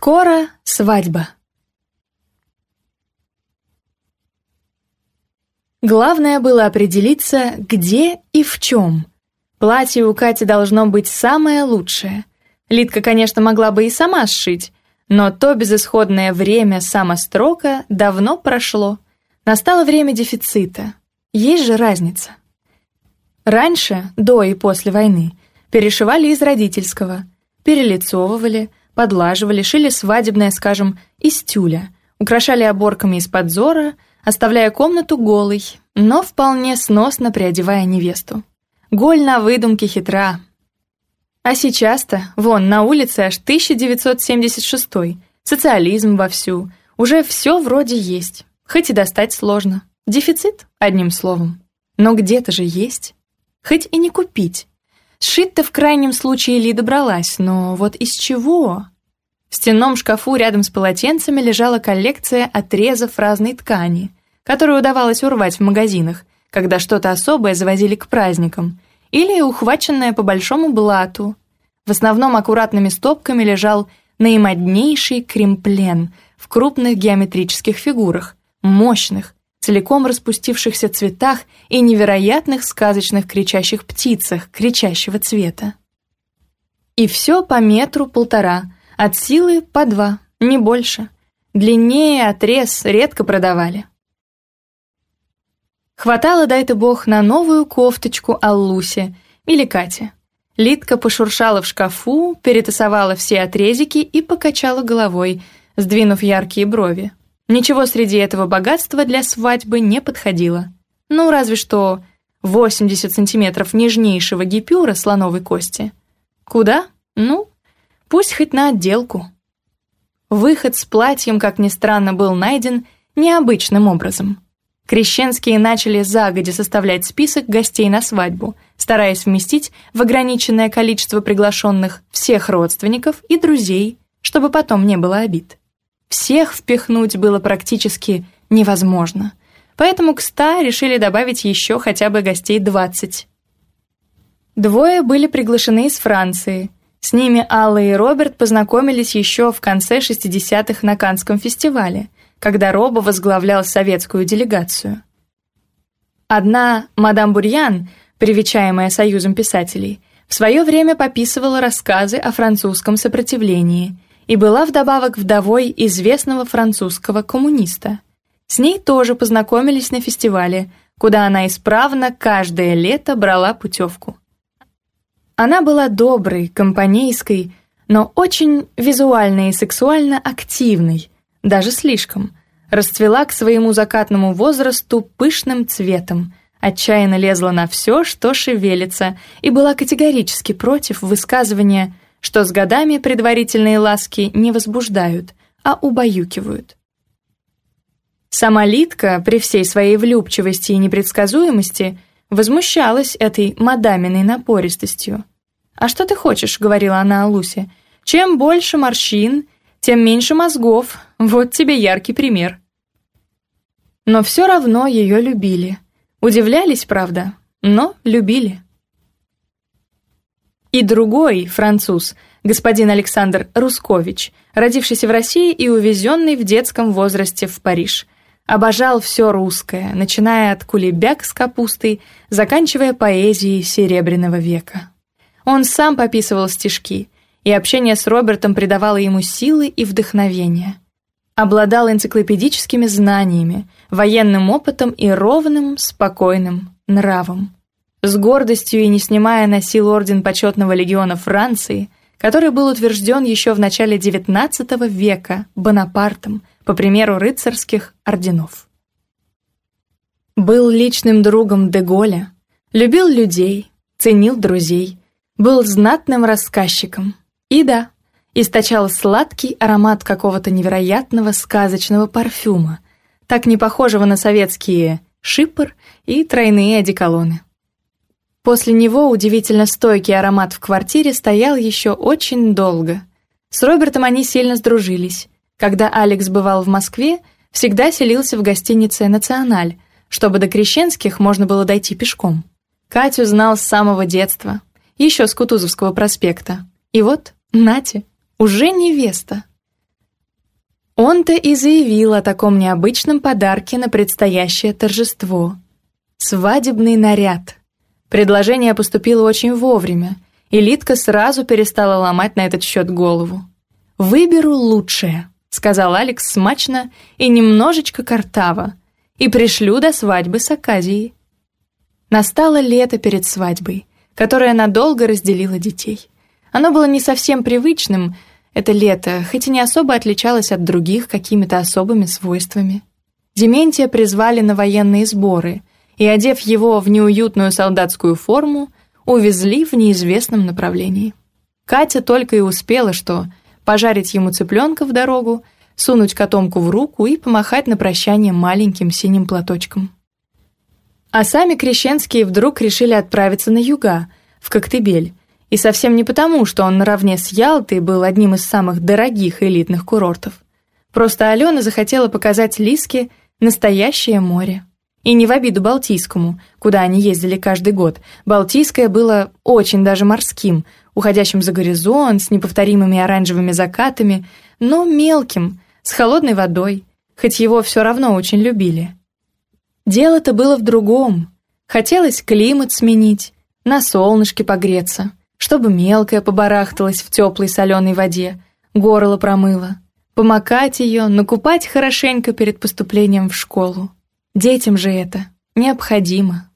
Скоро свадьба. Главное было определиться, где и в чем. Платье у Кати должно быть самое лучшее. Лидка, конечно, могла бы и сама сшить, но то безысходное время самострока давно прошло. Настало время дефицита. Есть же разница. Раньше, до и после войны, перешивали из родительского, перелицовывали, подлаживали, шили свадебное, скажем, из тюля, украшали оборками из подзора, оставляя комнату голой, но вполне сносно приодевая невесту. Голь на выдумке хитра. А сейчас-то, вон, на улице аж 1976 й социализм вовсю, уже все вроде есть, хоть и достать сложно. Дефицит, одним словом. Но где-то же есть. Хоть и не купить, Сшить-то в крайнем случае Ли добралась, но вот из чего? В стенном шкафу рядом с полотенцами лежала коллекция отрезов разной ткани, которую удавалось урвать в магазинах, когда что-то особое завозили к праздникам, или ухваченное по большому блату. В основном аккуратными стопками лежал наимоднейший кремплен в крупных геометрических фигурах, мощных, целиком распустившихся цветах и невероятных сказочных кричащих птицах кричащего цвета. И все по метру полтора, от силы по два, не больше. Длиннее отрез редко продавали. Хватало, дай-то бог, на новую кофточку Аллусе или Кате. Литка пошуршала в шкафу, перетасовала все отрезики и покачала головой, сдвинув яркие брови. Ничего среди этого богатства для свадьбы не подходило. Ну, разве что 80 сантиметров нежнейшего гипюра слоновой кости. Куда? Ну, пусть хоть на отделку. Выход с платьем, как ни странно, был найден необычным образом. Крещенские начали загодя составлять список гостей на свадьбу, стараясь вместить в ограниченное количество приглашенных всех родственников и друзей, чтобы потом не было обид. Всех впихнуть было практически невозможно. Поэтому к ста решили добавить еще хотя бы гостей двадцать. Двое были приглашены из Франции. С ними Алла и Роберт познакомились еще в конце 60-х на Канском фестивале, когда Роба возглавлял советскую делегацию. Одна, мадам Бурьян, привечаемая Союзом писателей, в свое время пописывала рассказы о французском сопротивлении – и была вдобавок вдовой известного французского коммуниста. С ней тоже познакомились на фестивале, куда она исправно каждое лето брала путевку. Она была доброй, компанейской, но очень визуальной и сексуально активной, даже слишком. Расцвела к своему закатному возрасту пышным цветом, отчаянно лезла на все, что шевелится, и была категорически против высказывания что с годами предварительные ласки не возбуждают, а убаюкивают. Сама Литка, при всей своей влюбчивости и непредсказуемости, возмущалась этой мадаминой напористостью. «А что ты хочешь?» — говорила она Алусе, «Чем больше морщин, тем меньше мозгов. Вот тебе яркий пример». Но все равно ее любили. Удивлялись, правда, но любили. И другой, француз, господин Александр Рускович, родившийся в России и увезенный в детском возрасте в Париж. Обожал все русское, начиная от кулебяк с капустой, заканчивая поэзией Серебряного века. Он сам пописывал стишки, и общение с Робертом придавало ему силы и вдохновение. Обладал энциклопедическими знаниями, военным опытом и ровным, спокойным нравом с гордостью и не снимая носил орден почетного легиона Франции, который был утвержден еще в начале XIX века Бонапартом, по примеру рыцарских орденов. Был личным другом Деголя, любил людей, ценил друзей, был знатным рассказчиком и, да, источал сладкий аромат какого-то невероятного сказочного парфюма, так не похожего на советские шипр и тройные одеколоны. После него удивительно стойкий аромат в квартире стоял еще очень долго. С Робертом они сильно сдружились. Когда Алекс бывал в Москве, всегда селился в гостинице «Националь», чтобы до Крещенских можно было дойти пешком. Катю знал с самого детства, еще с Кутузовского проспекта. И вот, нате, уже невеста. Он-то и заявил о таком необычном подарке на предстоящее торжество. «Свадебный наряд». Предложение поступило очень вовремя, и Литка сразу перестала ломать на этот счет голову. «Выберу лучшее», — сказал Алекс смачно и немножечко картаво, «и пришлю до свадьбы с Аказией». Настало лето перед свадьбой, которое надолго разделило детей. Оно было не совсем привычным, это лето, хоть и не особо отличалось от других какими-то особыми свойствами. Дементия призвали на военные сборы — и, одев его в неуютную солдатскую форму, увезли в неизвестном направлении. Катя только и успела что пожарить ему цыпленка в дорогу, сунуть котомку в руку и помахать на прощание маленьким синим платочком. А сами крещенские вдруг решили отправиться на юга, в Коктебель, и совсем не потому, что он наравне с Ялтой был одним из самых дорогих элитных курортов. Просто Алена захотела показать Лиске настоящее море. И не в обиду Балтийскому, куда они ездили каждый год. Балтийское было очень даже морским, уходящим за горизонт, с неповторимыми оранжевыми закатами, но мелким, с холодной водой, хоть его все равно очень любили. Дело-то было в другом. Хотелось климат сменить, на солнышке погреться, чтобы мелкая побарахталась в теплой соленой воде, горло промыло, помакать ее, накупать хорошенько перед поступлением в школу. Детям же это необходимо.